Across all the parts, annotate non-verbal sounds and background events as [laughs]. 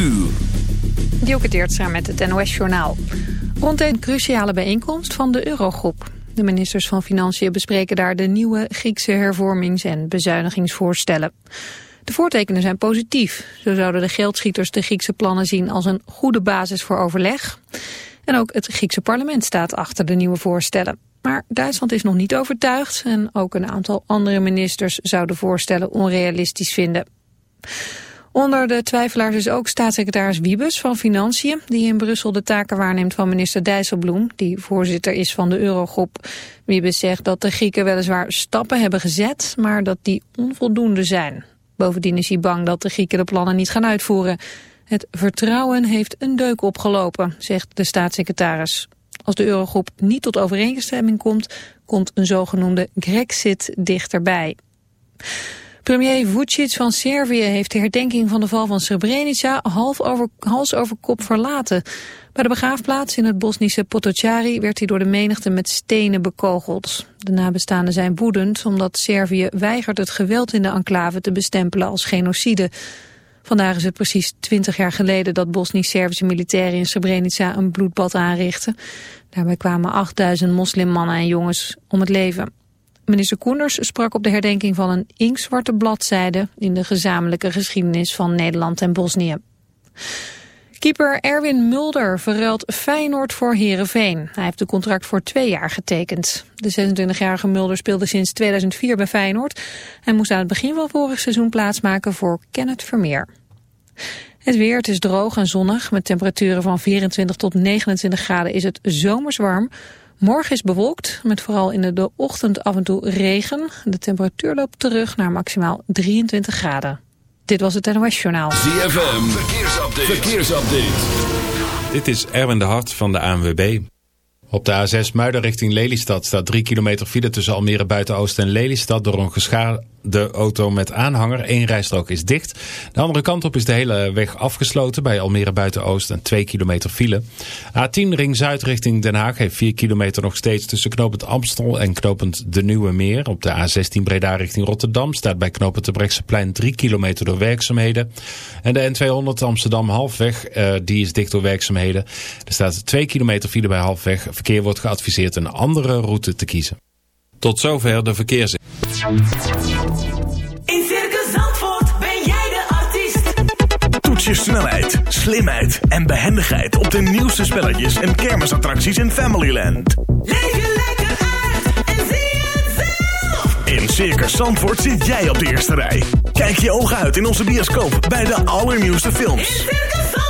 uur. Dielke Teertstra met het NOS-journaal. Rond een cruciale bijeenkomst van de Eurogroep. De ministers van Financiën bespreken daar de nieuwe Griekse hervormings- en bezuinigingsvoorstellen. De voortekenen zijn positief. Zo zouden de geldschieters de Griekse plannen zien als een goede basis voor overleg. En ook het Griekse parlement staat achter de nieuwe voorstellen. Maar Duitsland is nog niet overtuigd en ook een aantal andere ministers zouden voorstellen onrealistisch vinden. Onder de twijfelaars is ook staatssecretaris Wiebes van Financiën... die in Brussel de taken waarneemt van minister Dijsselbloem... die voorzitter is van de Eurogroep. Wiebes zegt dat de Grieken weliswaar stappen hebben gezet... maar dat die onvoldoende zijn. Bovendien is hij bang dat de Grieken de plannen niet gaan uitvoeren. Het vertrouwen heeft een deuk opgelopen, zegt de staatssecretaris. Als de Eurogroep niet tot overeenstemming komt... komt een zogenoemde Grexit dichterbij. Premier Vucic van Servië heeft de herdenking van de val van Srebrenica half over, hals over kop verlaten. Bij de begraafplaats in het Bosnische Potocari werd hij door de menigte met stenen bekogeld. De nabestaanden zijn woedend omdat Servië weigert het geweld in de enclave te bestempelen als genocide. Vandaag is het precies twintig jaar geleden dat Bosnisch-Servische militairen in Srebrenica een bloedbad aanrichten. Daarbij kwamen 8000 moslimmannen en jongens om het leven. Minister Koenders sprak op de herdenking van een inkzwarte bladzijde in de gezamenlijke geschiedenis van Nederland en Bosnië. Keeper Erwin Mulder verruilt Feyenoord voor Herenveen. Hij heeft een contract voor twee jaar getekend. De 26-jarige Mulder speelde sinds 2004 bij Feyenoord. en moest aan het begin van vorig seizoen plaatsmaken voor Kenneth Vermeer. Het weer, het is droog en zonnig. Met temperaturen van 24 tot 29 graden is het zomers warm. Morgen is bewolkt, met vooral in de ochtend af en toe regen. De temperatuur loopt terug naar maximaal 23 graden. Dit was het NOS Journaal. ZFM, verkeersupdate. verkeersupdate. Dit is Erwin de Hart van de ANWB. Op de A6 Muiden richting Lelystad staat 3 kilometer file tussen Almere Buiten-Oost en Lelystad door een geschaarde de auto met aanhanger. Eén rijstrook is dicht. De andere kant op is de hele weg afgesloten bij Almere Buiten-Oost en 2 kilometer file. A10 Ring Zuid richting Den Haag heeft 4 kilometer nog steeds tussen knopend Amstel en knopend De Nieuwe Meer. Op de A16 Breda richting Rotterdam staat bij knopend de Brechtseplein 3 kilometer door werkzaamheden. En de N200 Amsterdam halfweg, uh, die is dicht door werkzaamheden. Er staat 2 kilometer file bij halfweg. Verkeer wordt geadviseerd een andere route te kiezen. Tot zover de verkeers. In Circus Zandvoort ben jij de artiest. Toets je snelheid, slimheid en behendigheid op de nieuwste spelletjes en kermisattracties in Familyland. Leef je lekker uit en zie het zelf. In Circus Zandvoort zit jij op de eerste rij. Kijk je ogen uit in onze bioscoop bij de allernieuwste films. In Circus Zandvoort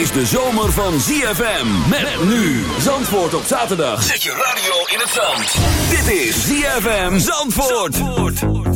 Dit is de zomer van ZFM. Met nu Zandvoort op zaterdag. Zet je radio in het zand. Dit is ZFM Zandvoort. cette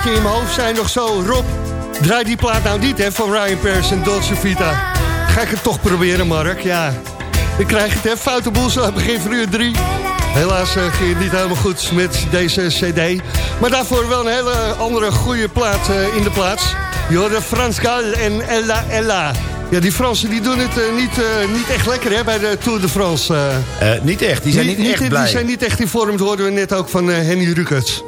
stemmetje in mijn hoofd zijn nog zo. Rob, draai die plaat nou niet hè, van Ryan Pers en Dolce Vita. Ga ik het toch proberen, Mark? Ja, dan krijg je het, hè. Foute boel zo aan het begin van uur drie. Helaas eh, ging het niet helemaal goed met deze cd. Maar daarvoor wel een hele andere goede plaat eh, in de plaats. Je hoorde Frans Gal en Ella Ella. Ja, die Fransen die doen het eh, niet, niet echt lekker hè, bij de Tour de France. niet echt, die zijn niet, echt blij. Die zijn niet echt in vorm, dat hoorden we net ook van Henny Rukert.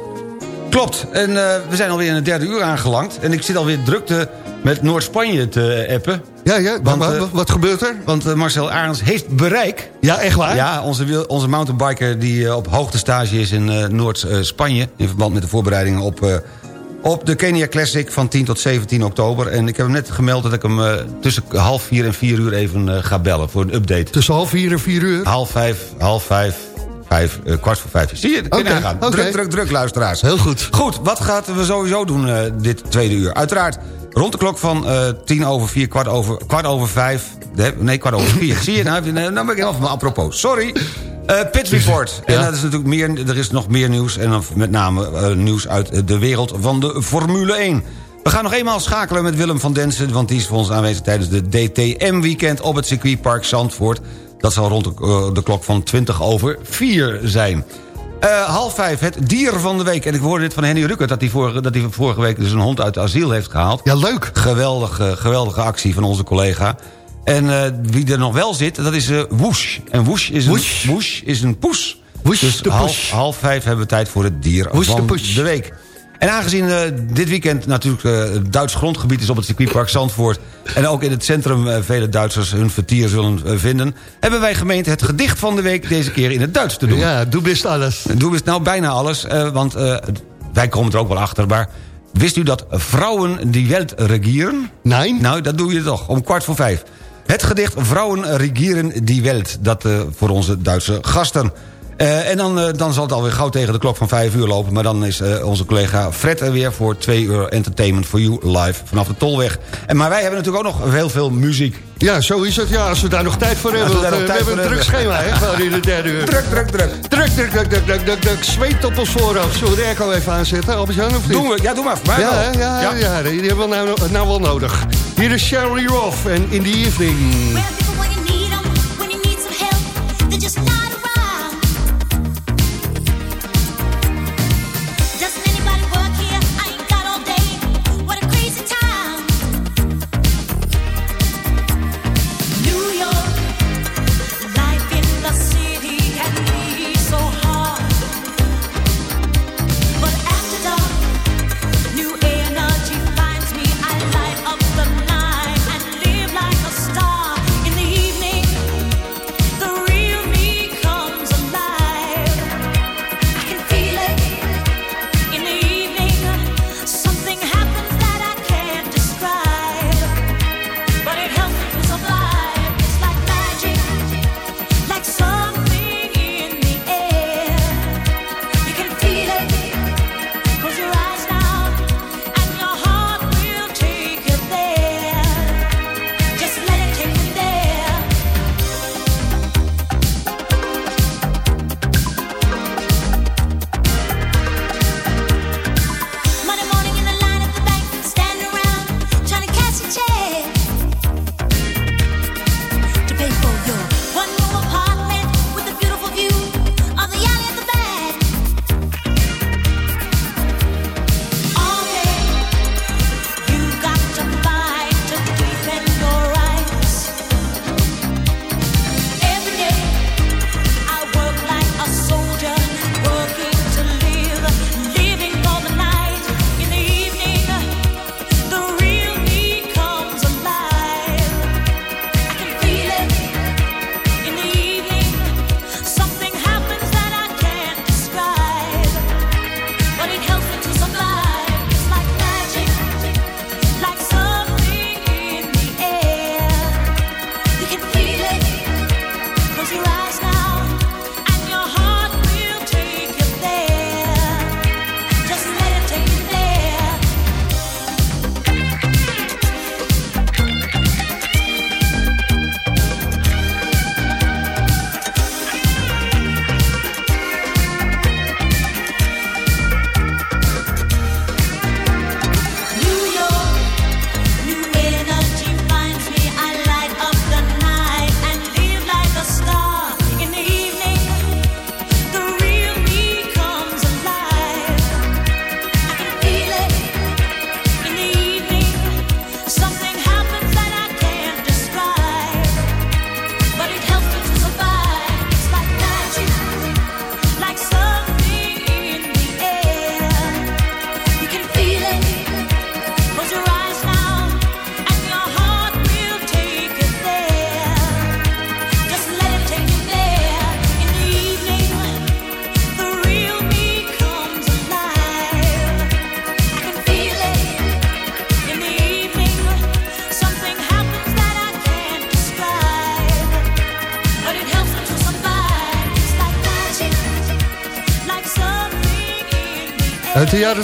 Klopt, en eh, we zijn alweer in het derde uur aangelangt. En ik zit alweer drukte met Noord-Spanje te appen. Ja, ja, Want, wat, eh, wat, wat gebeurt er? Want eh, Marcel Arends heeft bereik. Ja, echt waar? Ja, onze, onze mountainbiker die op hoogtestage is in eh, Noord-Spanje... in verband met de voorbereidingen op, op de Kenia Classic van 10 tot 17 oktober. En ik heb hem net gemeld dat ik hem tussen half vier en vier uur even ga bellen... voor een update. Tussen half vier en vier uur? Half vijf, half vijf, vijf, eh, kwart voor vijf. Zie je, nagaan. oké. Druk, druk, druk, luisteraars. Heel goed. Goed, wat gaan we sowieso doen eh, dit tweede uur? Uiteraard rond de klok van eh, tien over vier, kwart over, kwart over vijf... nee, kwart over vier. Zie je, nou, heb je- nou ben ik helemaal van apropos. Sorry. Eh Pit Report. En dat is natuurlijk meer, er is nog meer nieuws. En dan met name nieuws uit de wereld van de Formule 1. We gaan nog eenmaal schakelen met Willem van Densen... want die is voor ons aanwezig tijdens de DTM-weekend... op het circuitpark Zandvoort. Dat zal rond de, eh, de klok van 20 over 4 zijn. Eh, half vijf, het dier van de week. En ik hoorde dit van Henny Ruckert... dat hij vorige, dat vorige week dus een hond uit asiel heeft gehaald. Ja, leuk. Geweldige, geweldige actie van onze collega. En eh, wie er nog wel zit, dat is eh Woesh. En Woesh is een, Woesh. Is een poes. Woesh dus de half, poes. half vijf hebben we tijd voor het dier van de week. En aangezien eh, dit weekend natuurlijk eh, het Duits grondgebied is op het circuitpark Zandvoort... en ook in het centrum eh, vele Duitsers hun vertier zullen vinden... hebben wij gemeend het gedicht van de week deze keer in het Duits te doen. Ja, doe best alles. Doen we nou bijna alles, want wij komen er ook wel achter. Maar wist u dat vrouwen die welt regieren? Nee? Nou, dat doe je toch, om kwart voor vijf. Het gedicht Vrouwen regieren die welt. Dat voor onze Duitse gasten. Eh, en dan, eh, dan zal het alweer gauw tegen de klok van vijf uur lopen. Maar dan is eh, onze collega Fred er weer voor twee uur Entertainment for You live vanaf de Tolweg. En, maar wij hebben natuurlijk ook nog heel veel muziek. Ja, zo is het. Ja, als we daar nog tijd voor hebben. we want, we hebben een druk schema, hè? Gewoon in de derde uur. Druk, druk, druk. Druk, druk, druk, druk, druk, druk, druk. Zweet op ons voorhoofd. Zullen we de airco even aanzetten, Albert-Jan, of niet? Doen we, ja, doe maar. maar ja, ja, ja, die hebben we nou, nou wel nodig. Hier is Sherry Roth en In the Evening.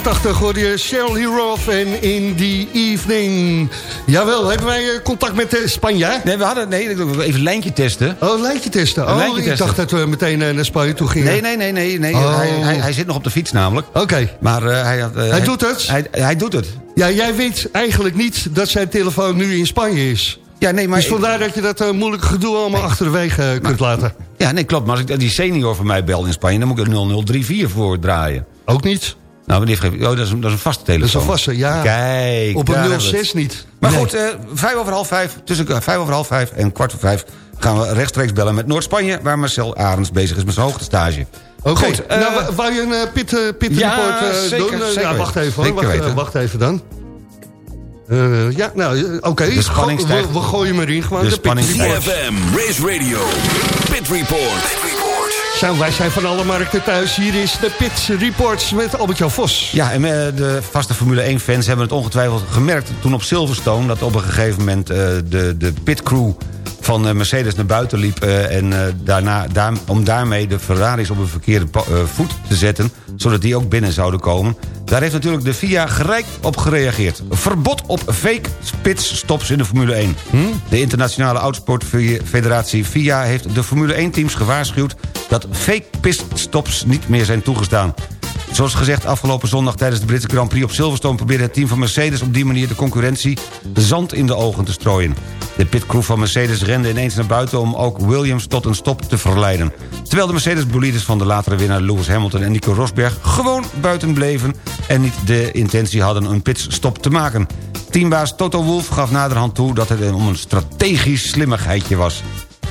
Jaren 80 hoorde je Shirley Roth en In The Evening. Jawel, hebben wij eh, contact met uh, Spanje? Nee, we hadden... Nee, even lijntje testen. Oh, lijntje testen. Oh, ik dacht dat we meteen eh, naar Spanje toe gingen. Nee, nee, nee, nee. nee. Oh. Hij, hij, hij zit nog op de fiets namelijk. Oké. Maar eh, hij, eh, Hij doet het? Hij, hij doet het. Ja, jij weet eigenlijk niet dat zijn telefoon nu in Spanje is. Ja, nee, maar... dus vandaar dat je dat eh, moeilijke gedoe allemaal achterwege eh, kunt laten. Ja, nee, klopt. Maar als ik die senior van mij bel in Spanje... dan moet ik er 0034 voor draaien. Ook niet. Nou, meneer Vreemd, oh, dat, is, een- dat is een vaste telefoon. Dat is een vaste, ja. Kijk. Op een hebben we 06 het. niet. Maar Nee. goed, eh, vijf over half vijf, tussen eh, vijf over half vijf en kwart voor vijf... gaan we rechtstreeks bellen met Noord-Spanje... waar Marcel Arends bezig is met zijn hoogtestage. Oké, Goed, eh, nou, wa- wou je een eh, pit, eh, pit Ja, report eh, zeker, doen? Eh, zeker ja, wacht even hoor, Zeker wacht, eh, wacht even dan. Eh, ja, nou, eh, oké. De spanning Go- stijgt. We, we gooien hem erin gewoon. De de spanning pit stijgt. report. CFM, Race Radio, Pit Report. Wij zijn van alle markten thuis. Hier is de Pit Reports met Albert-Jan Vos. Ja, en eh, de vaste Formule 1-fans hebben het ongetwijfeld gemerkt... toen op Silverstone dat op een gegeven moment eh, de, de pitcrew van eh, Mercedes naar buiten liep... en daarna, daar, om daarmee de Ferraris op een verkeerde voet te zetten... zodat die ook binnen zouden komen. Daar heeft natuurlijk de FIA gelijk op gereageerd. Verbod op fake pitstops in de Formule 1. De internationale autosportfederatie FIA heeft de Formule 1-teams gewaarschuwd... dat fake pitstops niet meer zijn toegestaan. Zoals gezegd, afgelopen zondag tijdens de Britse Grand Prix op Silverstone... probeerde het team van Mercedes op die manier de concurrentie zand in de ogen te strooien. De pitcrew van Mercedes rende ineens naar buiten om ook Williams tot een stop te verleiden. Terwijl de Mercedes-bolides van de latere winnaar Lewis Hamilton en Nico Rosberg gewoon buiten bleven... en niet de intentie hadden een pitstop te maken. Teambaas Toto Wolff gaf naderhand toe dat het om een strategisch slimmigheidje was.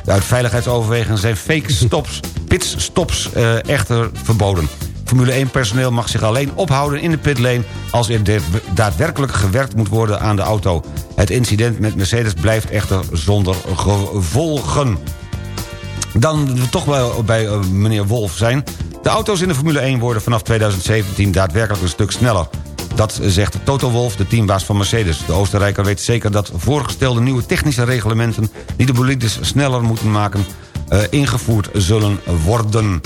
Uit veiligheidsoverwegingen zijn fake stops, pitstops eh, echter verboden. Formule 1-personeel mag zich alleen ophouden in de pitlane... als er daadwerkelijk gewerkt moet worden aan de auto. Het incident met Mercedes blijft echter zonder gevolgen. Dan we toch wel bij eh, meneer Wolf zijn. De auto's in de Formule 1 worden vanaf 2017 daadwerkelijk een stuk sneller. Dat zegt Toto Wolf, de teambaas van Mercedes. De Oostenrijker weet zeker dat voorgestelde nieuwe technische reglementen... die de bolides sneller moeten maken, eh, ingevoerd zullen worden.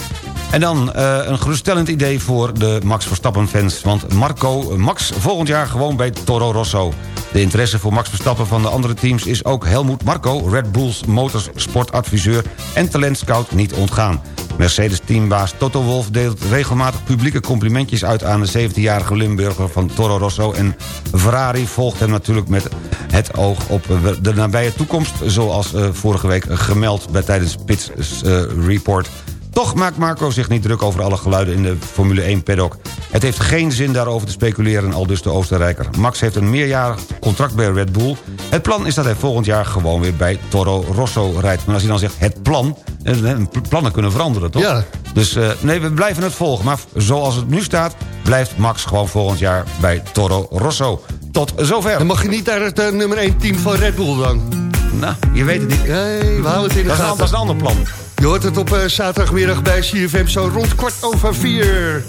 En dan eh, een geruststellend idee voor de Max Verstappen-fans. Want Marco, Max volgend jaar gewoon bij Toro Rosso. De interesse voor Max Verstappen van de andere teams is ook Helmoet Marco... Red Bulls motorsportadviseur en talentscout niet ontgaan. Mercedes-teambaas Toto Wolff deelt regelmatig publieke complimentjes uit... aan de 17-jarige Limburger van Toro Rosso. En Ferrari volgt hem natuurlijk met het oog op de nabije toekomst... zoals eh, vorige week gemeld bij, tijdens Pits eh, Report... Toch maakt Marco zich niet druk over alle geluiden in de Formule 1 paddock. Het heeft geen zin daarover te speculeren, al dus de Oostenrijker. Max heeft een meerjarig contract bij Red Bull. Het plan is dat hij volgend jaar gewoon weer bij Toro Rosso rijdt. Maar als hij dan zegt het plan, eh, eh, plannen kunnen veranderen, toch? Ja. Dus eh, nee, we blijven het volgen. Maar zoals het nu staat, blijft Max gewoon volgend jaar bij Toro Rosso. Tot zover. Dan mag je niet naar het nummer 1 team van Red Bull dan. Nou, je weet het niet. Nee, we houden het in de Dat is, een, gaten. dat is een ander plan. Je hoort het op eh, zaterdagmiddag bij CFM zo rond kwart over vier.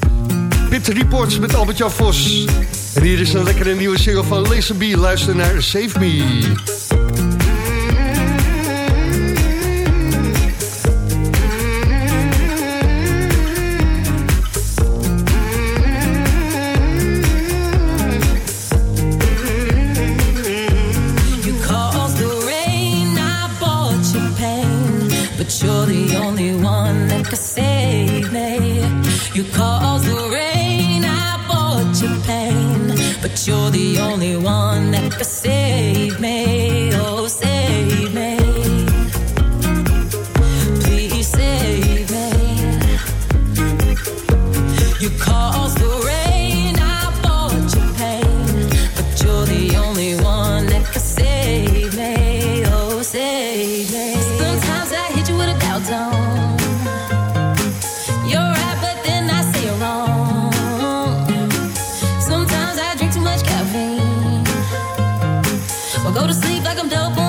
Pit Reports met Albert-Jan Vos. En hier is een lekkere nieuwe single van Lazy B. Luister naar Save Me. You're the only one that can save or go to sleep like I'm dope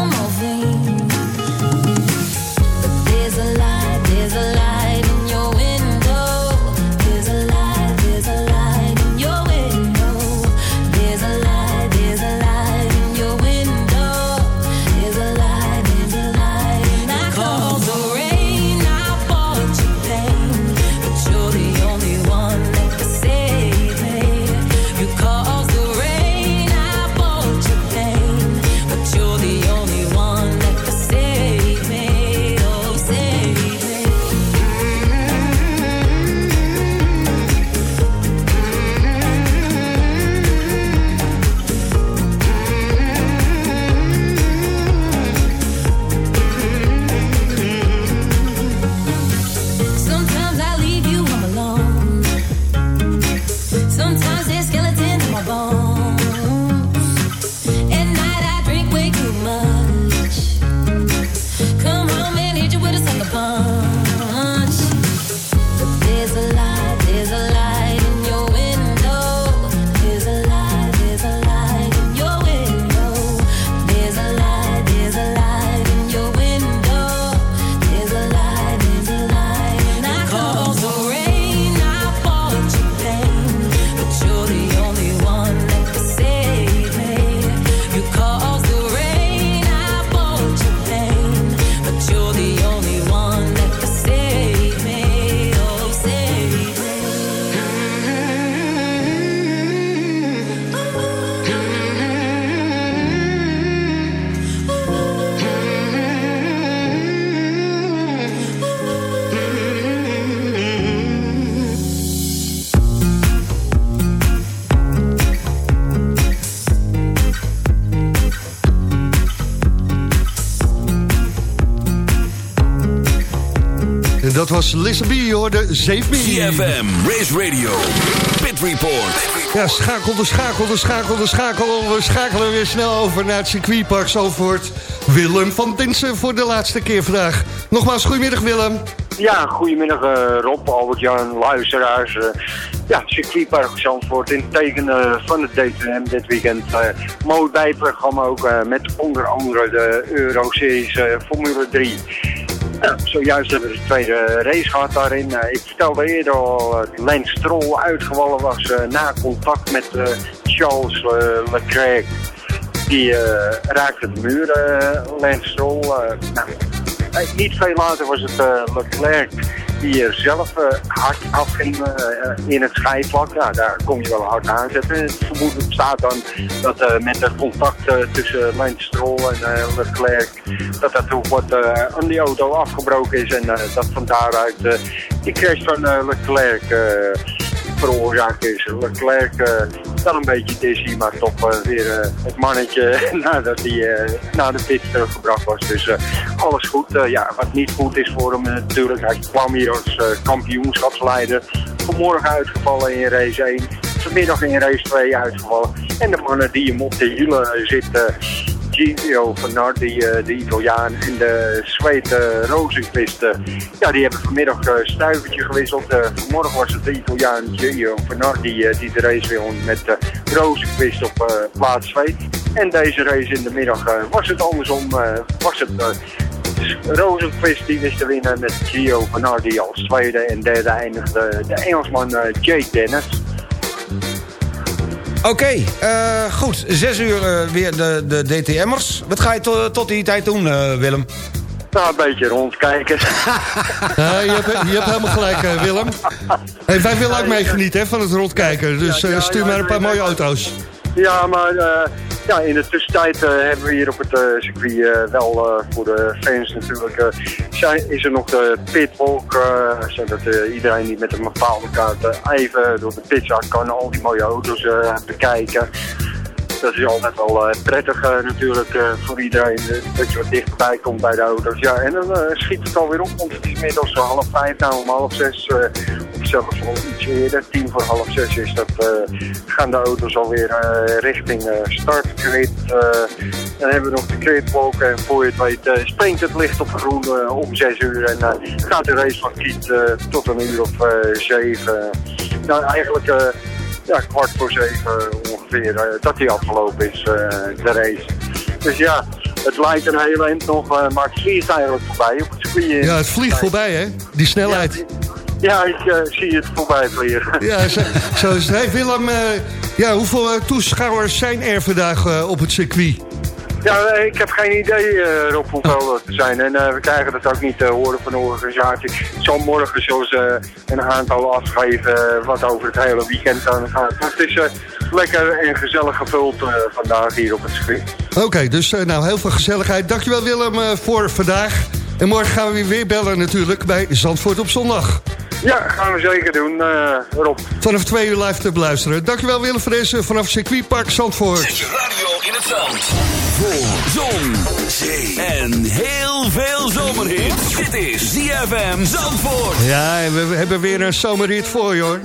was B, je hoorde Save Me. CFM, Race Radio, Pit Report. Ja, schakel de schakel de schakel de schakel. We schakelen weer snel over naar het circuitpark Zalvoort. Willem van Dinsen voor de laatste keer vandaag. Nogmaals, goedemiddag Willem. Ja, goedemiddag eh, Rob, Albert-Jan, luisteraars. eh ja, circuitpark Zandvoort in het teken eh, van het DTM dit weekend. mooi bijprogramma ook met onder andere de Euro-series eh, Formule 3. Zojuist hebben we de tweede race gehad daarin. Eh, ik vertelde eerder al dat Lance Stroll uitgevallen was eh, na contact met eh, Charles eh, Leclerc. Die eh, raakte de muur, eh Lance Stroll. eh, nou, eh, niet veel later was het eh, Leclerc die er zelf eh, hard afging eh, in het schijfvlak. Ja, daar kon je wel hard aanzetten. Het vermoeden bestaat dan dat eh, met het contact tussen Lance Stroll en Leclerc... dat dat toen wat aan die auto afgebroken is en dat van daaruit die crash van Leclerc... eh, veroorzaakt is. Leclerc eh wel een beetje dizzy, maar toch eh, weer eh, het mannetje [laughs] nadat hij eh, naar de pit teruggebracht was. Dus eh, alles goed. Eh, ja, wat niet goed is voor hem eh, natuurlijk. Hij kwam hier als eh, kampioenschapsleider. Vanmorgen uitgevallen in race 1. Vanmiddag in race 2 uitgevallen. En de mannen die hem op de hielen zitten... Gio Vanardi, eh, de Italiaan, en de Zweed uh, eh, ja, die hebben vanmiddag eh stuivertje gewisseld. Vanmorgen was het de Italiaan Gio Vanardi eh, die de race won met Rozenquist op plaats 2. En deze race in de middag was het andersom. was het eh, Rozenquist die wist te winnen met Gio Vanardi als tweede. En derde eindigde de Engelsman Jake Dennis. Oké, eh, goed. Zes uur eh, weer de, de DTM'ers. Wat ga je to- tot die tijd doen, eh, Willem? Nou, een beetje rondkijken. [laughs] Ja, je, hebt, je hebt helemaal gelijk, Willem. Hey, wij willen ook meegenieten hè, van het rondkijken. Dus stuur maar een paar mooie auto's. Ja, maar ja, in de tussentijd eh, hebben we hier op het eh, circuit eh, wel voor de fans natuurlijk... zijn, is er nog de pitwalk, zodat iedereen die met een bepaalde kaart even door de pitzak kan al die mooie auto's bekijken. Dat is altijd wel eh, prettig eh, natuurlijk eh, voor iedereen, dat je wat dichterbij komt bij de auto's. Ja, en dan schiet het alweer op, want het is inmiddels half vijf, nou om half zes, of zelfs al iets eerder, tien voor half zes is dat, gaan de auto's alweer richting startgrid. dan hebben we nog de gridwalk en voor je het weet springt het licht op groen om zes uur en gaat de race van Kiet tot een uur of zeven. Nou, eigenlijk... ja, kwart voor zeven ongeveer, eh, dat die afgelopen is, eh, de race. Dus ja, het lijkt een hele eind nog, eh, maar het vliegt eigenlijk voorbij op het circuit. Ja, het vliegt voorbij, hè? Die snelheid. Ja, ik zie het voorbij vliegen. [laughs] Ja, zo, zo is het. Hey, Willem, eh, ja, hoeveel toeschouwers zijn er vandaag op het circuit? Ja, eh, ik heb geen idee, eh Rob, hoeveel dat er zijn. En eh, we krijgen dat ook niet te horen van de organisatie. Ik zal morgen zoals een aantal afgeven wat over het hele weekend dan gaat. Het is eh, lekker en gezellig gevuld eh, vandaag hier op het circuit. Oké, dus eh, nou, heel veel gezelligheid. Dankjewel Willem eh, voor vandaag. En morgen gaan we weer bellen natuurlijk bij Zandvoort op zondag. Ja, gaan we zeker doen, eh, Rob. Vanaf twee uur live te beluisteren. Dankjewel Willem voor deze vanaf circuitpark Zandvoort. Zet je radio in het zand. Voor zon, zee en heel veel zomerhits. Dit is ZFM Zandvoort. Ja, we hebben weer een zomerrit voor je hoor.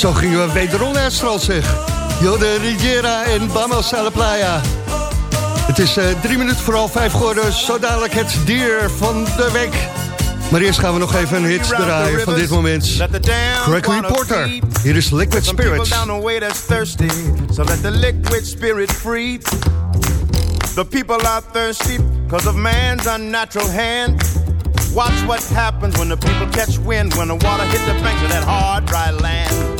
Zo gingen we wederom naar het strand, zeg. Jode Riviera en Vamos a la Playa. Het is eh, drie minuten voor half vijf geworden. Zo dadelijk het dier van de week. Maar eerst gaan we nog even een hit draaien van dit moment. Gregory Porter. Hier is Liquid thirsty, so let the liquid spirit free. The people are thirsty because of man's unnatural hand. Watch what happens when the people catch wind, when the water hit the banks of that hard, dry land.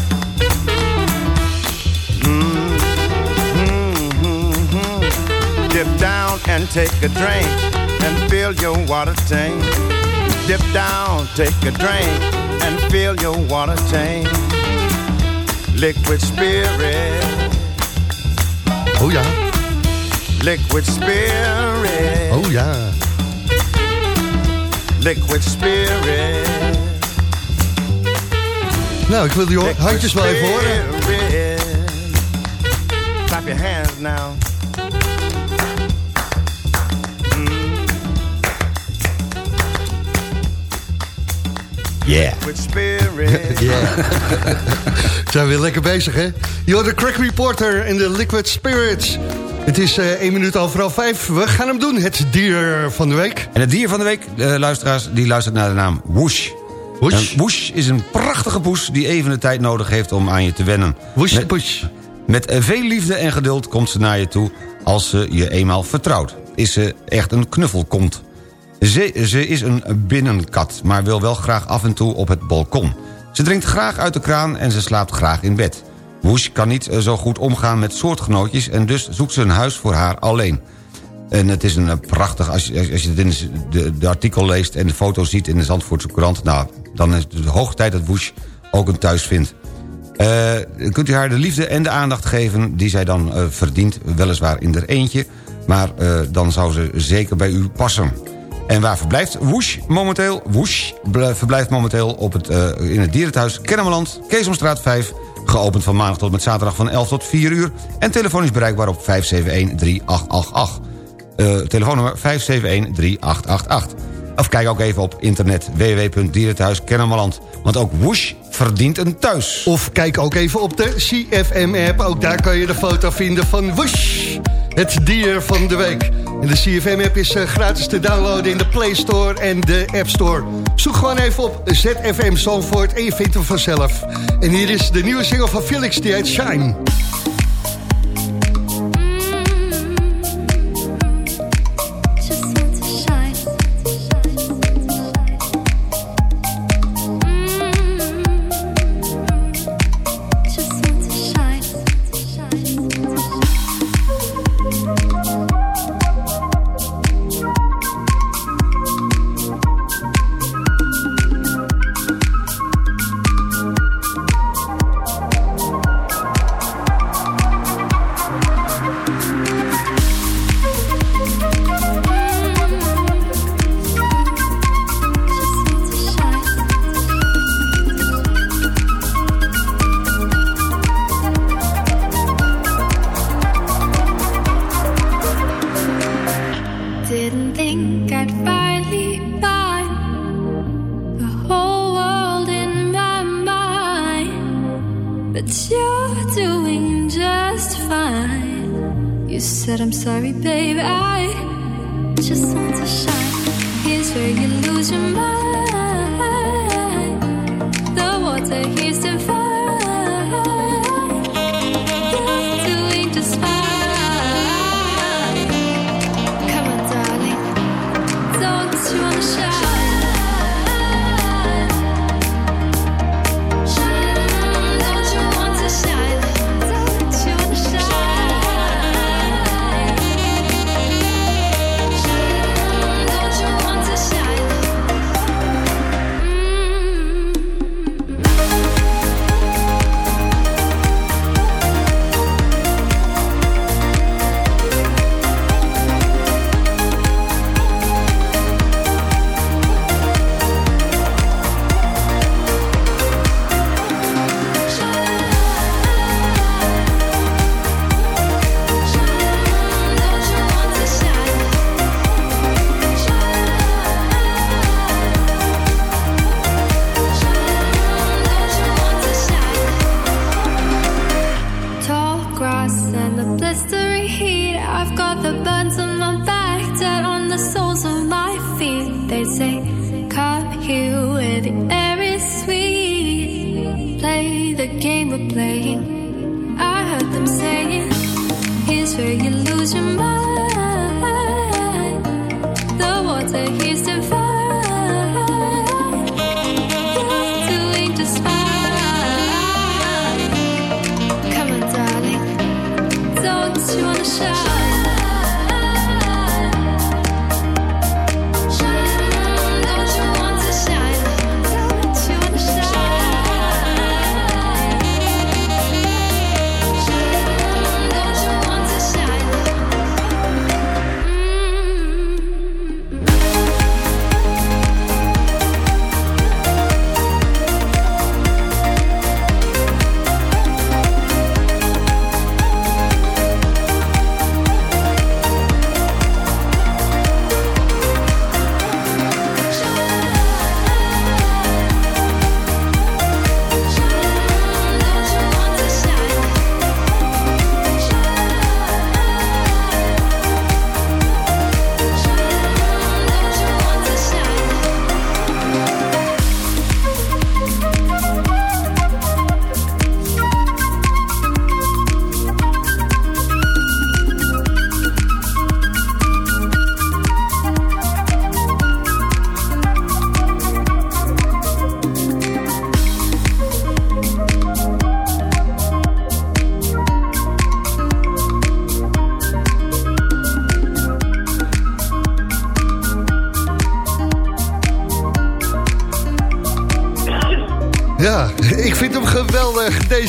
Dip down and take a drink and fill your water tank. Dip down, take a drink and fill your water tank. Liquid spirit, Oh yeah. liquid spirit, oh yeah. liquid spirit. Nou, ik wil die handjes wel even horen. Clap your hands now. Yeah. Liquid spirit. [laughs] Ja. [laughs] Zijn we weer lekker bezig, hè? Yo, de Crack Reporter en de Liquid Spirits. Het is eh 1 minuut over half 5. We gaan hem doen, het dier van de week. En het dier van de week, eh, luisteraars, die luistert naar de naam Woosh. Woosh? En Woosh is een prachtige poes die even de tijd nodig heeft om aan je te wennen. Woosh, Met- push. Met eh, veel liefde en geduld komt ze naar je toe als ze je eenmaal vertrouwt. Is ze echt een knuffelkont. Ze, is een binnenkat, maar wil wel graag af en toe op het balkon. Ze drinkt graag uit de kraan en ze slaapt graag in bed. Woosh kan niet eh, zo goed omgaan met soortgenootjes... en dus zoekt ze een huis voor haar alleen. En het is een eh, prachtig, als je, als je de, de, artikel leest... en de foto's ziet in de Zandvoortse krant... nou, dan is het hoogste tijd dat Woosh ook een thuis vindt. Eh, kunt u haar de liefde en de aandacht geven die zij dan verdient. Weliswaar in er eentje, maar dan zou ze zeker bij u passen. En waar verblijft Woesh momenteel? Woesh bl- verblijft momenteel op het, eh, in het dierenthuis Kennemerland, Keesomstraat 5... geopend van maandag tot met zaterdag van 11 tot 4 uur... en telefonisch bereikbaar op 571-3888. Eh, telefoonnummer 571-3888. Of kijk ook even op internet www.dierenthuis Kennemerland. Want ook Woesh verdient een thuis. Of kijk ook even op de CFM-app. Ook daar kan je de foto vinden van Woosh, het dier van de week. En de CFM-app is eh, gratis te downloaden in de Play Store en de App Store. Zoek gewoon even op ZFM Zandvoort en je vindt hem vanzelf. En hier is de nieuwe single van Felix, die heet Shine. But you're doing just fine. You said I'm sorry, babe. I just want to shine. Here's where you lose your mind. The water here's divine.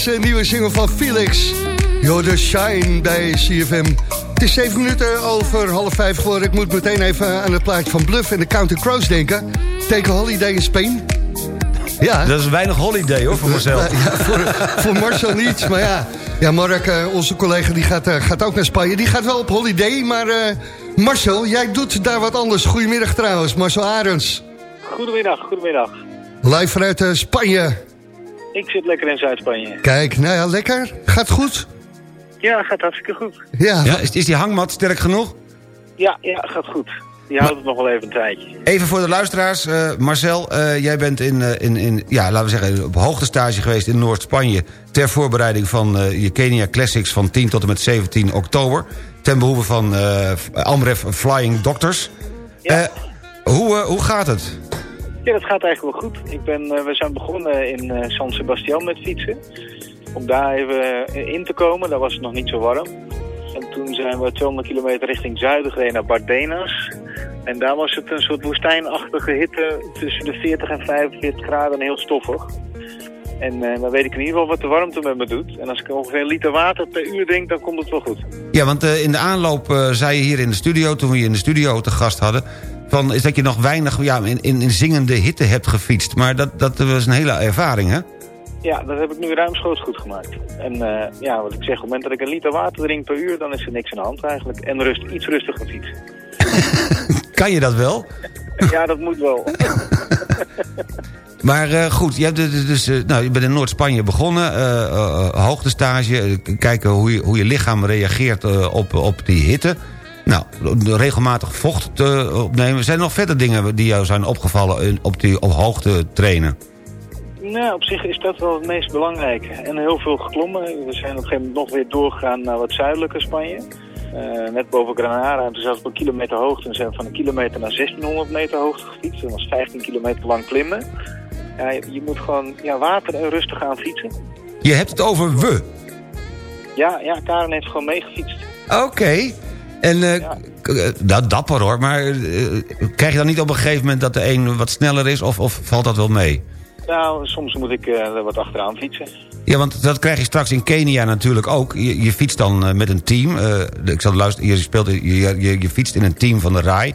Deze nieuwe single van Felix. You're the shine bij CFM. Het is 7 minuten over half vijf geworden. Ik moet meteen even aan het plaatje van Bluff en de Counter Crows denken. Take a holiday in Spain. Ja. Dat is weinig holiday hoor, voor mezelf. Ja, voor, voor Marcel niet, maar ja. Ja, Mark, eh, onze collega, die gaat, eh, gaat ook naar Spanje. Die gaat wel op holiday, maar eh, Marcel, jij doet daar wat anders. Goedemiddag trouwens, Marcel Arends. Goedemiddag, goedemiddag. Live vanuit eh, Spanje. Ik zit lekker in Zuid-Spanje. Kijk, nou ja, lekker. Gaat goed? Ja, gaat hartstikke goed. Ja. Ja, is, is die hangmat sterk genoeg? Ja, ja, gaat goed. Die houdt het nog wel even een tijdje. Even voor de luisteraars. eh, Marcel, eh, jij bent in, eh, in, in, ja, laten we zeggen, op hoogtestage geweest in Noord-Spanje... ter voorbereiding van eh, je Kenia Classics van 10 tot en met 17 oktober... ten behoeve van eh, Amref Flying Doctors. Eh, hoe, hoe gaat het? Ja, dat gaat eigenlijk wel goed. Ik ben, eh, we zijn begonnen in eh, San Sebastian met fietsen. Om daar even eh, in te komen, daar was het nog niet zo warm. En toen zijn we 200 kilometer richting zuiden gereden naar Bardenas. En daar was het een soort woestijnachtige hitte tussen de 40 en 45 graden en heel stoffig. En eh, dan weet ik in ieder geval wat de warmte met me doet. En als ik ongeveer een liter water per uur drink, dan komt het wel goed. Ja, want in de aanloop zei je hier in de studio... toen we je in de studio te gast hadden... Van, is dat je nog weinig ja, in, in, in zingende hitte hebt gefietst. Maar dat, dat was een hele ervaring, hè? Ja, dat heb ik nu ruimschoots goed gemaakt. En eh, ja, wat ik zeg, op het moment dat ik een liter water drink per uur, dan is er niks aan de hand eigenlijk. En rust, iets rustiger fietsen. [laughs] Kan je dat wel? ja, dat moet wel. [laughs] Maar eh, goed, je, hebt dus, dus, eh, nou, je bent in Noord-Spanje begonnen. hoogtestage, kijken hoe je, hoe je lichaam reageert op, op die hitte. Nou, regelmatig vocht te opnemen. Zijn er nog verder dingen die jou zijn opgevallen op, die, op hoogte trainen? nou, op zich is dat wel het meest belangrijke. En heel veel geklommen. We zijn op een gegeven moment nog weer doorgegaan naar wat zuidelijke Spanje. Eh, net boven Granada. En toen zat ik op een kilometer hoogte. En zijn we van een kilometer naar 1600 meter hoogte gefietst. Dat was 15 kilometer lang klimmen. Ja, je, je moet gewoon ja, water en rustig gaan fietsen. Je hebt het over we. Ja, ja, Karen heeft gewoon meegefietst. Oké. En dat dapper hoor, maar eh, krijg je dan niet op een gegeven moment dat de een wat sneller is of, of valt dat wel mee? Nou, soms moet ik wat achteraan fietsen. Ja, want dat krijg je straks in Kenia natuurlijk ook. Je, je fietst dan met een team. Ik zal luisteren, je, speelt, je, je, je fietst in een team van de RAI.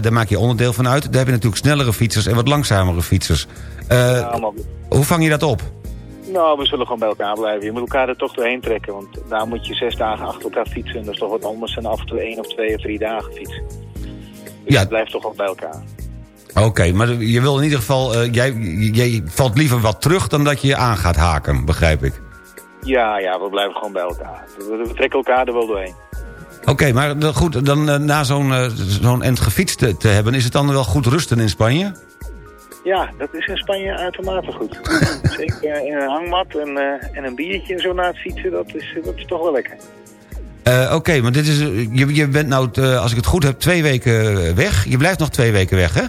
Daar maak je onderdeel van uit. Daar heb je natuurlijk snellere fietsers en wat langzamere fietsers. Allemaal- hoe vang je dat op? Nou, we zullen gewoon bij elkaar blijven. Je moet elkaar er toch doorheen trekken. Want daar moet je zes dagen achter elkaar fietsen. En dat is toch wat anders dan af en toe één of twee of drie dagen fietsen. Dus Ja. je blijft toch ook bij elkaar. Oké, maar je wil in ieder geval... eh, jij, jij valt liever wat terug dan dat je je aan gaat haken, begrijp ik. Ja, ja, we blijven gewoon bij elkaar. We, we trekken elkaar er wel doorheen. Oké, maar goed, dan eh, na zo'n eh, zo'n end gefietst te, te hebben... is het dan wel goed rusten in Spanje? Ja, dat is in Spanje uitermate goed. [laughs] Zeker in een hangmat en, eh, en een biertje en zo na het fietsen, dat is, dat is toch wel lekker. Eh, Oké, maar dit is, eh, je, je bent nou, eh, als ik het goed heb, twee weken weg. Je blijft nog twee weken weg, hè?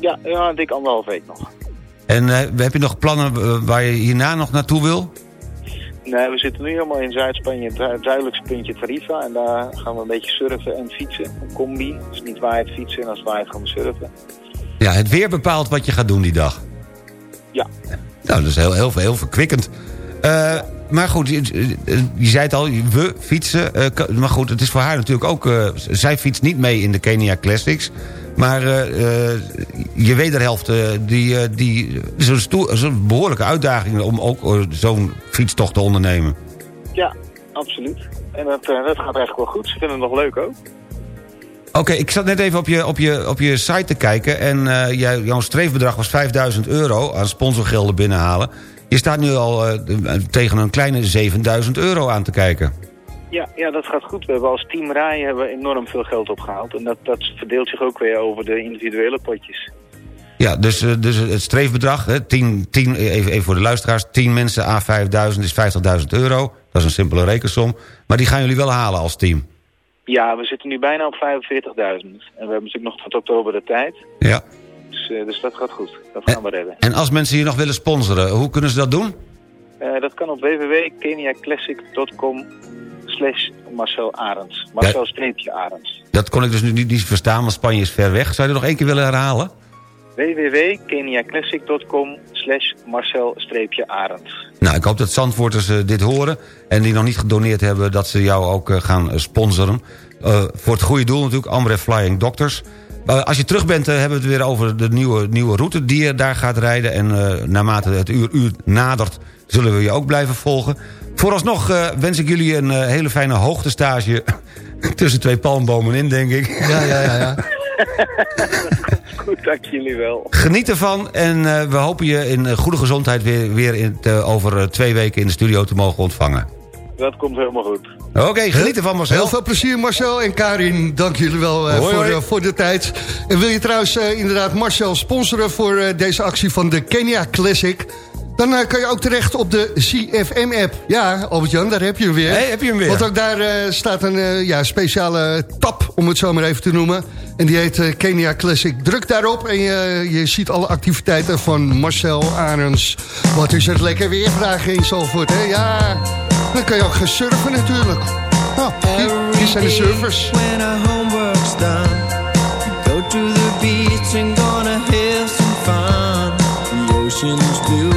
Ja, ja, dik anderhalf week nog. En eh, heb je nog plannen eh, waar je hierna nog naartoe wil? Nee, we zitten nu helemaal in Zuid-Spanje, het zu- zuidelijkste puntje Tarifa. En daar gaan we een beetje surfen en fietsen. Een combi. Dus niet waait fietsen en als het waait gaan we surfen. Ja, het weer bepaalt wat je gaat doen die dag. Ja. Nou, dat is heel, heel, heel verkwikkend. Eh, maar goed, je, je zei het al, we fietsen. eh, maar goed, het is voor haar natuurlijk ook... eh, zij fietst niet mee in de Kenia Classics. Maar je wederhelft, die, die, is een, behoorlijke uitdaging... om ook zo'n fietstocht te ondernemen. Ja, absoluut. En dat, dat gaat eigenlijk wel goed. Ze vinden het nog leuk ook. Oké, ik zat net even op je, op je, op je site te kijken... en eh, jij, jouw streefbedrag was 5000 euro aan sponsorgelden binnenhalen. Je staat nu al eh, tegen een kleine 7000 euro aan te kijken. Ja, ja, dat gaat goed. We hebben als team Rai hebben we enorm veel geld opgehaald. En dat, dat verdeelt zich ook weer over de individuele potjes. Ja, dus, eh, dus het streefbedrag, hè, 10, 10, even, even voor de luisteraars... 10 mensen A 5000 is 50.000 euro. Dat is een simpele rekensom. Maar die gaan jullie wel halen als team. Ja, we zitten nu bijna op 45.000. En we hebben natuurlijk nog tot oktober de tijd. Ja. Dus, eh, dus dat gaat goed. Dat gaan we redden. En als mensen je nog willen sponsoren, hoe kunnen ze dat doen? Eh, dat kan op www.keniaclassic.com slash Marcel Arends. Marcel streepje Arends. Dat kon ik dus nu niet, niet verstaan, want Spanje is ver weg. Zou je dat nog één keer willen herhalen? www.keniaclassic.com slash Marcel-Arend. Nou, ik hoop dat Zandvoorters eh, dit horen... en die nog niet gedoneerd hebben... dat ze jou ook eh, gaan eh, sponsoren. Eh, voor het goede doel natuurlijk, Amre Flying Doctors. Als je terug bent, hebben we het weer over de nieuwe, nieuwe route... die je daar gaat rijden. En eh, naarmate het uur, uur nadert, zullen we je ook blijven volgen. Vooralsnog eh, wens ik jullie een eh, hele fijne hoogtestage... [laughs] tussen twee palmbomen in, denk ik. Ja, ja, ja. ja. [laughs] Goed, dank jullie wel. Geniet ervan en eh, we hopen je in eh, goede gezondheid... weer, weer in, te- over eh, twee weken in de studio te mogen ontvangen. Dat komt helemaal goed. Oké, geniet ervan Marcel. Heel veel plezier Marcel en Karin. Dank jullie wel eh, Hoi, voor, hoi. eh, voor de tijd. En wil je trouwens eh, inderdaad Marcel sponsoren... voor eh, deze actie van de Kenya Classic... dan eh, kan je ook terecht op de CFM-app. Ja, Albert-Jan, daar heb je hem weer. Hey, heb je hem weer? Want ook daar eh, staat een eh, ja, speciale tab, om het zo maar even te noemen. En die heet eh, Kenya Classic. Druk daarop en je, je ziet alle activiteiten van Marcel Arends. Wat is het lekker weer vragen in Zalvoort, hè? Ja, dan kan je ook gaan surfen natuurlijk. Nou, hier, hier zijn de surfers. When our homework's done, go to the beach and gonna have some fun. The ocean's blue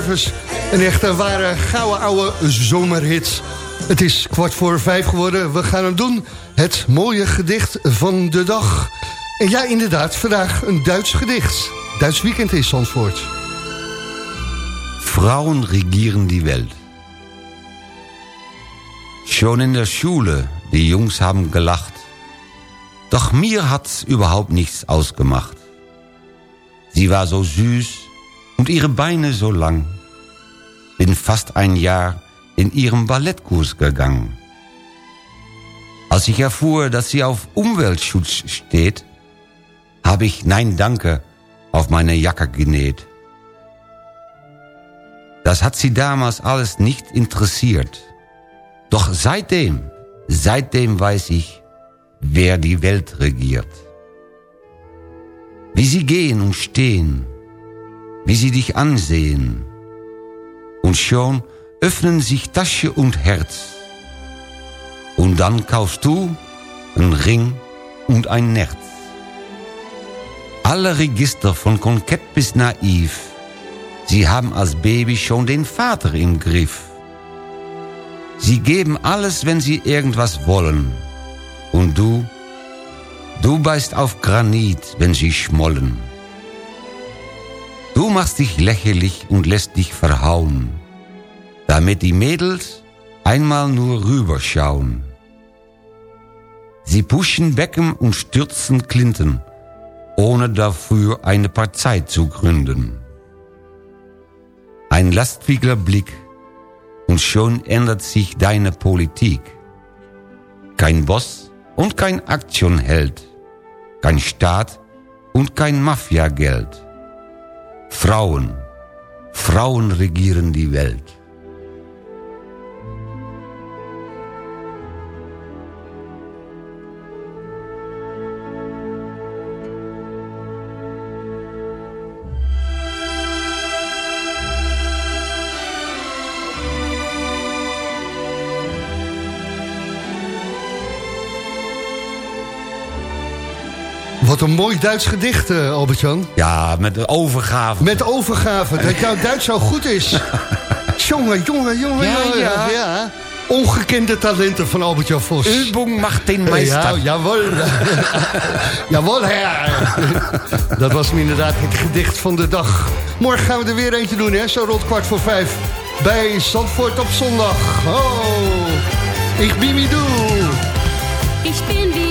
surfers. Een echte ware gouden oude zomerhit. Het is kwart voor vijf geworden. We gaan hem doen. Het mooie gedicht van de dag. En ja, inderdaad, vandaag een Duits gedicht. Duits weekend in Zandvoort. Frauen regieren die Welt. Schon in der Schule, die Jungs haben gelacht. Doch mir hat's überhaupt nichts ausgemacht. Sie war so süß und ihre Beine so lang. Bin fast ein Jahr in ihrem Ballettkurs gegangen. Als ich erfuhr, dass sie auf Umweltschutz steht, habe ich Nein Danke auf meine Jacke genäht. Das hat sie damals alles nicht interessiert. Doch seitdem, seitdem weiß ich, wer die Welt regiert. Wie sie gehen und stehen, wie sie dich ansehen. Und schon öffnen sich Tasche und Herz. Und dann kaufst du einen Ring und ein Nerz. Alle Register von kokett bis naiv, sie haben als Baby schon den Vater im Griff. Sie geben alles, wenn sie irgendwas wollen. Und du, du beißt auf Granit, wenn sie schmollen. Du machst dich lächerlich und lässt dich verhauen, damit die Mädels einmal nur rüberschauen. Sie pushen Becken und stürzen Clinton, ohne dafür eine Partei zu gründen. Ein lastwiger Blick und schon ändert sich deine Politik. Kein Boss und kein Aktionheld, kein Staat und kein Mafiageld. Frauen, Frauen regieren die Welt. Wat een mooi Duits gedicht, eh, Albert-Jan. Ja, met de overgave. Met overgave, dat jouw Duits zo goed is. [laughs] jongen, jongen, jongen, Ja, jongen. ja. Ongekende talenten van Albert-Jan Vos. Übung macht den Meister. Ja, jawel. [laughs] jawel, her. Dat was hem inderdaad het gedicht van de dag. Morgen gaan we er weer eentje doen, hè? Zo rond kwart voor vijf. Bij Zandvoort op zondag. Oh, ik ben wie doe. Ich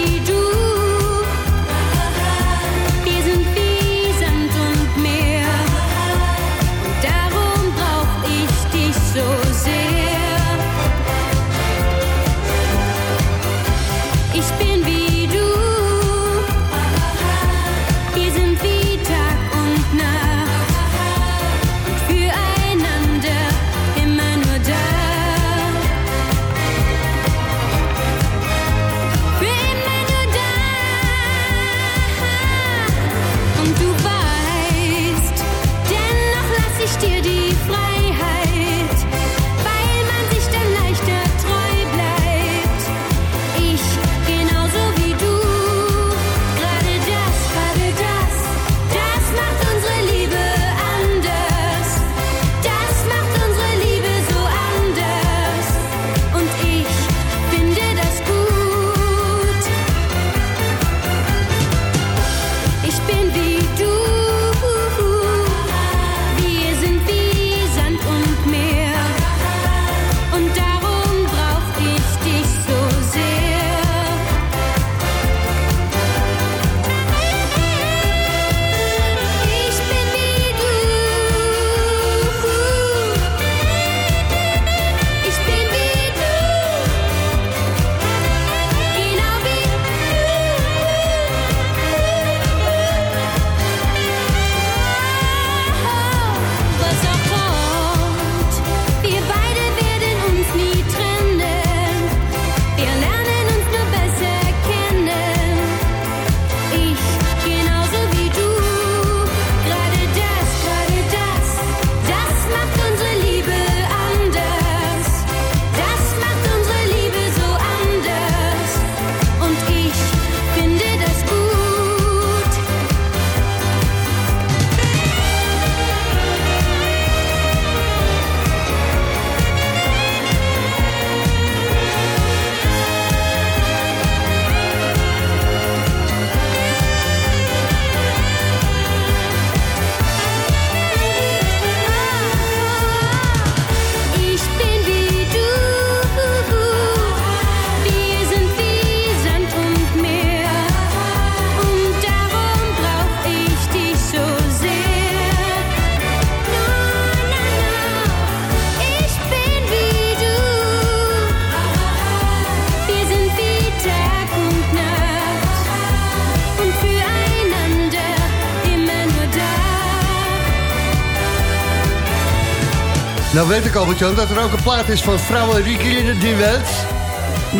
weet ik, Albert-Jan, dat er ook een plaat is van vrouwen regieren die welt.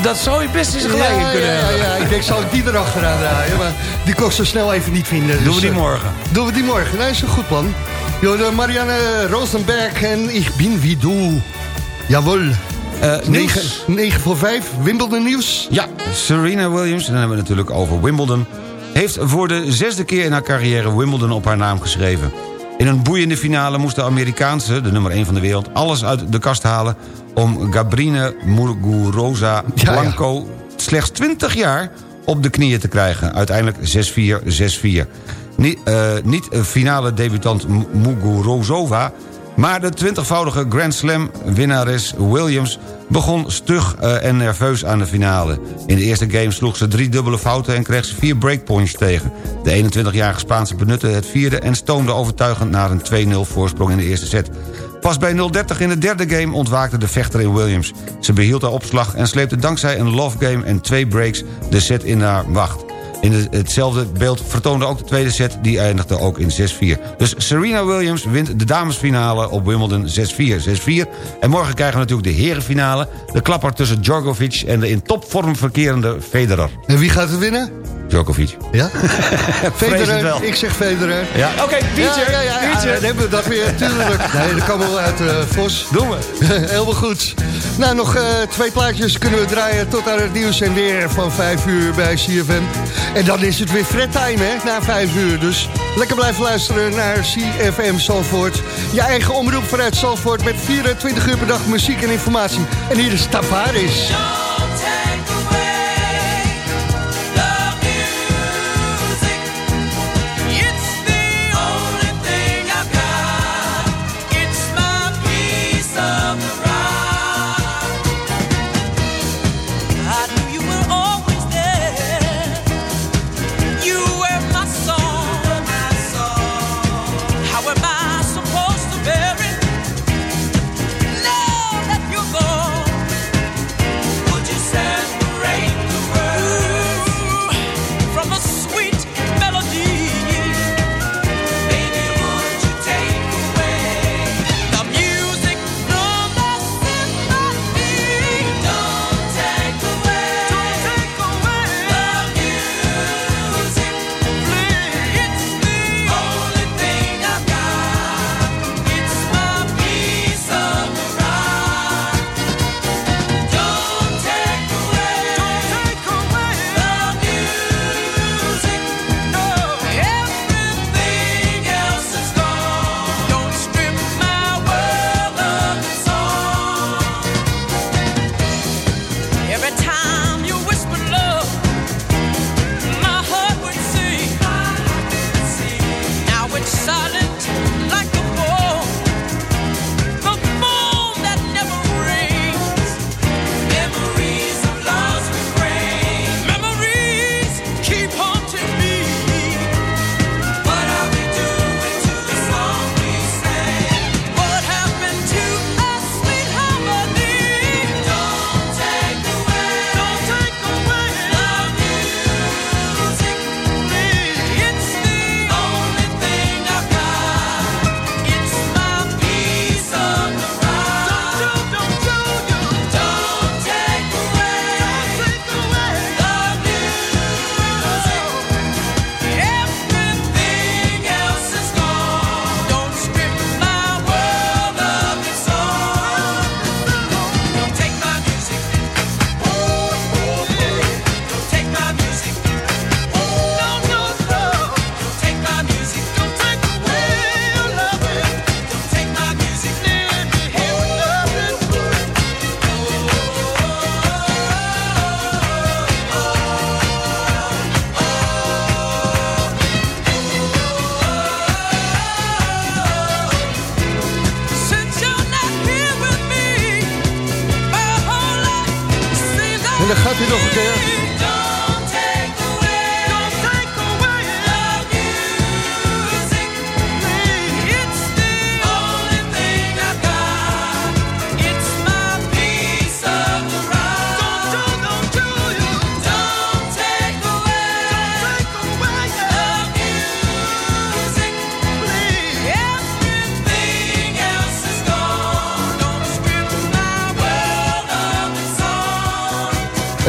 Dat zou je best eens gelijk ja, kunnen ja, hebben. Ja, ik denk, zal ik die erachteraan draaien? Maar die kon ik zo snel even niet vinden. Doen we die eh, morgen. Doen we die morgen. Nee, is een goed plan. Yo, de Marianne Rosenberg en Ik bin wie du. Jawel. Eh, 9, 9 voor 5, Wimbledon nieuws. Ja, Serena Williams, en dan hebben we het natuurlijk over Wimbledon... heeft voor de zesde keer in haar carrière Wimbledon op haar naam geschreven. In een boeiende finale moest de Amerikaanse, de nummer 1 van de wereld... alles uit de kast halen om Gabrine Muguruza Ja, ja. Blanco... slechts 20 jaar op de knieën te krijgen. Uiteindelijk 6-4, 6-4. Niet, eh, niet een finale debutant M- Muguruza... maar de 20-voudige Grand Slam winnares Williams... begon stug eh, en nerveus aan de finale. In de eerste game sloeg ze drie dubbele fouten... en kreeg ze vier breakpoints tegen. De 21-jarige Spaanse benutte het vierde... en stoomde overtuigend naar een 2-0 voorsprong in de eerste set. Pas bij 0-30 in de derde game ontwaakte de vechter in Williams. Ze behield haar opslag en sleepte dankzij een love game en twee breaks de set in haar wacht. In de- hetzelfde beeld vertoonde ook de tweede set, die eindigde ook in 6-4. Dus Serena Williams wint de damesfinale op Wimbledon 6-4, 6-4. En morgen krijgen we natuurlijk de herenfinale. De klapper tussen Djokovic en de in topvorm verkerende Federer. En wie gaat het winnen? Djokovic. Ja? [laughs] Vrees het wel. Federer, ik zeg Federer. Ja, oké, DJ, Ja, ja, ja, ja, DJ. dan hebben we dat weer, tuurlijk. [laughs] Nee, dat komen we wel uit, eh, Vos. Doen we. [laughs] Helemaal goed. Nou, nog eh, twee plaatjes kunnen we draaien tot aan het nieuws en weer van 5 uur bij CFM. En dan is het weer Fred Time, hè, na 5 uur. Dus lekker blijven luisteren naar CFM Zalvoort. Je eigen omroep vanuit Zalvoort met 24 uur per dag muziek en informatie. En hier is Tavares.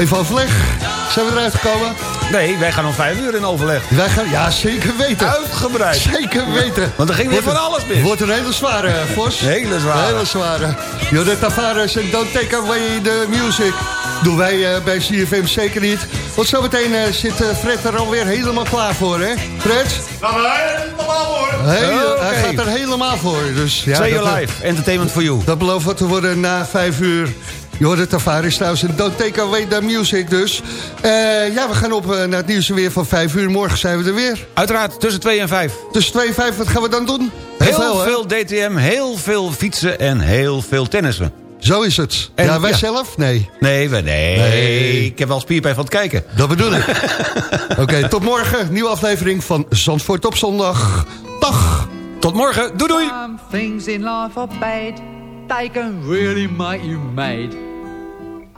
Even overleg. Zijn we eruit gekomen? Nee, wij gaan om vijf uur in overleg. Wij gaan, ja, zeker weten. Uitgebreid. Zeker weten. Want er ging weer van alles mis. Wordt een hele zware, Vos. [laughs] Hele zware. Hele zware. Jode Tavares en Don't Take Away the Music. Doen wij eh, bij CFM zeker niet. Want zometeen eh, zit eh, Fred er alweer helemaal klaar voor, hè? Fred? Nou, helemaal hoor. Hey, Oké. Hij gaat er helemaal voor. Dus, ja, Say dat- your life, entertainment for you. Dat belooft wat te worden na vijf uur. Je hoort het Tavares trouwens en Don't Take Away The Music dus. Eh, ja, we gaan op eh, naar het nieuws weer van vijf uur. Morgen zijn we er weer. Uiteraard, tussen 2 en 5. Tussen 2 en 5, wat gaan we dan doen? Heel veel DTM, heel veel fietsen en heel veel tennissen. Zo is het. En- ja, wij ja. zelf? Nee. Nee, we, nee, Nee. ik heb wel spierpijn van het kijken. Dat bedoel ik. [laughs] Oké, tot morgen. Nieuwe aflevering van Zandvoort op zondag. Dag. Tot morgen, doei doei! Some things in life are bad. They can really make you mad.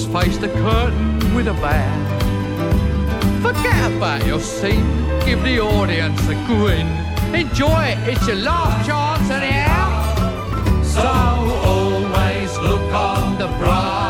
Always face the curtain with a bow. Forget about your scene, give the audience a grin. Enjoy it, it's your last chance anyhow. So always look on the bright